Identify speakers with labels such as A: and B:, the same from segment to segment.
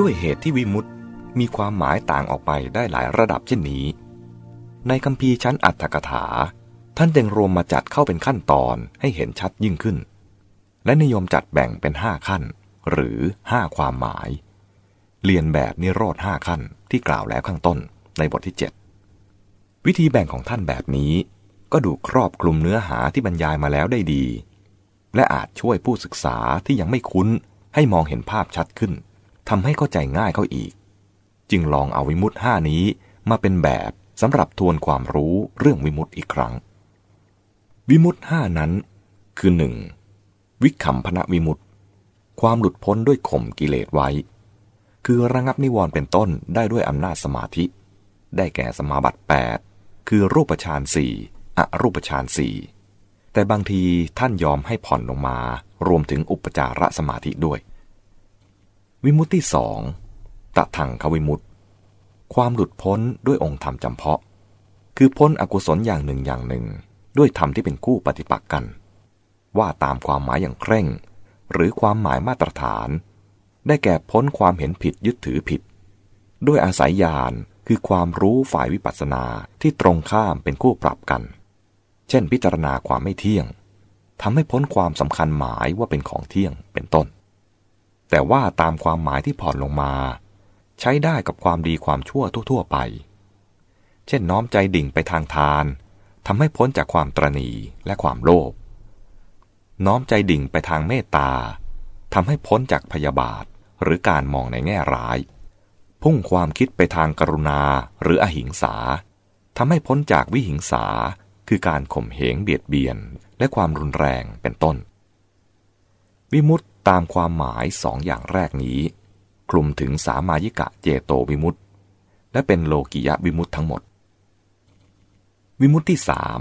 A: ด้วยเหตุที่วิมุตติมีความหมายต่างออกไปได้หลายระดับเช่นนี้ ในคำพีชั้นอัตถกถา ท่านจึงรวมมาจัดเข้าเป็นขั้นตอนให้เห็นชัดยิ่งขึ้น และนิยมจัดแบ่งเป็นห้าขั้น หรือห้าความหมาย เรียนแบบนิโรธห้าขั้นที่กล่าวแล้วข้างต้นในบทที่ 7 วิธีแบ่งของท่านแบบนี้ ก็ดูครอบคลุมเนื้อหาที่บรรยายมาแล้วได้ดี และอาจช่วยผู้ศึกษาที่ยังไม่คุ้นให้มองเห็นภาพชัดขึ้น ทำให้เข้าใจง่ายเข้าอีก จึงลองเอาวิมุตห้านี้มาเป็นแบบสำหรับทวนความรู้เรื่องวิมุตอีกครั้ง วิมุตห้านั้น คือหนึ่งวิขำพนะวิมุตความหลุดพ้นด้วยข่มกิเลสไว้ คือระงับนิวรณ์เป็นต้นได้ด้วยอำนาจสมาธิ ได้แก่สมาบัติ 8 คือรูปฌานสี่อรูปฌานสี่แต่บางทีท่านยอมให้ผ่อนลงมารวมถึงอุปจารสมาธิด้วย วิมุตติสองตะทังควิมุตติ ความหลุดพ้นด้วยองค์ธรรมจำเพาะ คือพ้นอกุศลอย่างหนึ่งอย่างหนึ่ง ด้วยธรรมที่เป็นคู่ปฏิปักษ์กัน ว่าตามความหมายอย่างเคร่ง หรือความหมายมาตรฐาน ได้แก่พ้นความเห็นผิดยึดถือผิด ด้วยอาศัยญาณคือความรู้ฝ่ายวิปัสสนาที่ตรงข้ามเป็นคู่ปรับกัน เช่นพิจารณาความไม่เที่ยงทำให้พ้นความสำคัญหมายว่าเป็นของเที่ยงเป็นต้น แต่ว่าตามความหมายที่ผ่อนลงมา ใช้ได้กับความดีความชั่วทั่ว ๆ ไป เช่นน้อมใจดิ่งไปทางทานทำให้พ้นจากความตรณีและความโลภน้อมใจดิ่งไปทางเมตตาทำให้พ้นจากพยาบาทหรือการมองในแง่ร้าย พุ่งความคิดไปทางกรุณาหรืออหิงสาทำให้พ้นจากวิหิงสาคือการข่มเหงเบียดเบียนและความรุนแรงเป็นต้น วิมุต ตามความหมายสองอย่างแรกนี้ คลุมถึงสามายิกะเจโตวิมุตต์และเป็นโลกิยะวิมุตต์ทั้งหมด วิมุตที่สาม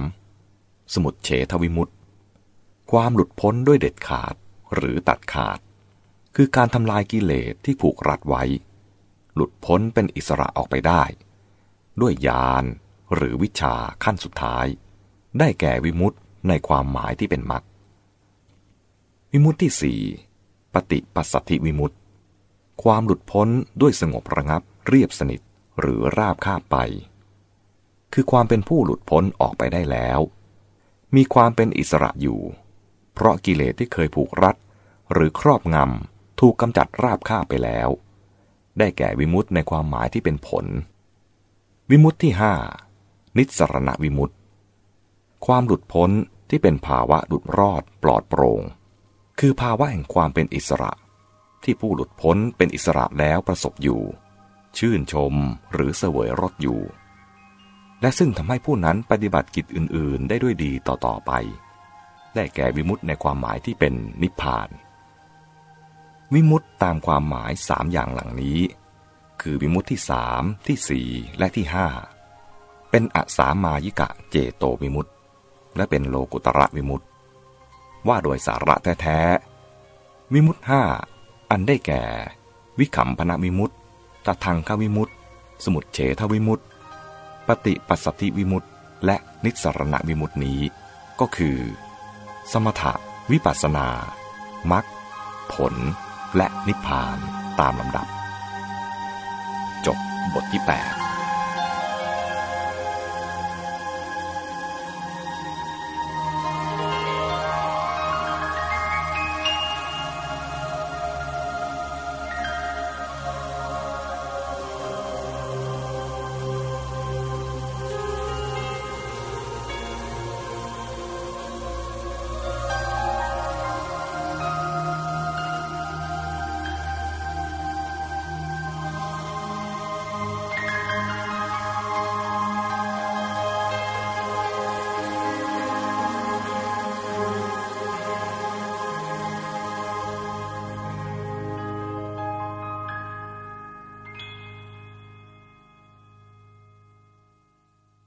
A: สมุดเฉทวิมุตต์ความหลุดพ้นด้วยเด็ดขาดหรือตัดขาด คือการทำลายกิเลสที่ผูกรัดไว้ หลุดพ้นเป็นอิสระออกไปได้ ด้วยญาณหรือวิชาขั้นสุดท้าย ได้แก่วิมุตต์ในความหมายที่เป็นมรรควิมุตที่สี่ ปฏิปัสสธิวิมุตติ ความหลุดพ้นด้วยสงบระงับเรียบสนิทหรือราบคาบไป คือความเป็นผู้หลุดพ้นออกไปได้แล้ว มีความเป็นอิสระอยู่ เพราะกิเลสที่เคยผูกรัด หรือครอบงำถูกกำจัดราบคาบไปแล้ว ได้แก่วิมุตในความหมายที่เป็นผล วิมุตที่ห้านิสรณวิมุตความหลุดพ้นที่เป็นภาวะหลุดรอดปลอดโปรง่ง คือภาวะแห่งความเป็นอิสระ ที่ผู้หลุดพ้นเป็นอิสระแล้วประสบอยู่ ชื่นชมหรือเสวยรสอยู่ และซึ่งทำให้ผู้นั้นปฏิบัติกิจอื่น ๆ ได้ด้วยดีต่อ ๆ ไป ได้แก่วิมุตในความหมายที่เป็นนิพพาน วิมุตตามความหมายสามอย่างหลังนี้ คือวิมุตที่สามที่สี่และที่ห้าเป็นอสามายิกะเจโตวิมุตและเป็นโลกุตระวิมุต ว่าโดยสาระแท้ๆวิมุตห้าอันได้แก่ วิขำพนวิมุตตะทังควิมุตสมุดเฉทวิมุตปฏิปัสสติวิมุตและนิสรณวิมุตนี้ ก็คือ สมถะวิปัสนามัคผล และนิพพานตามลำดับ จบบทที่ 8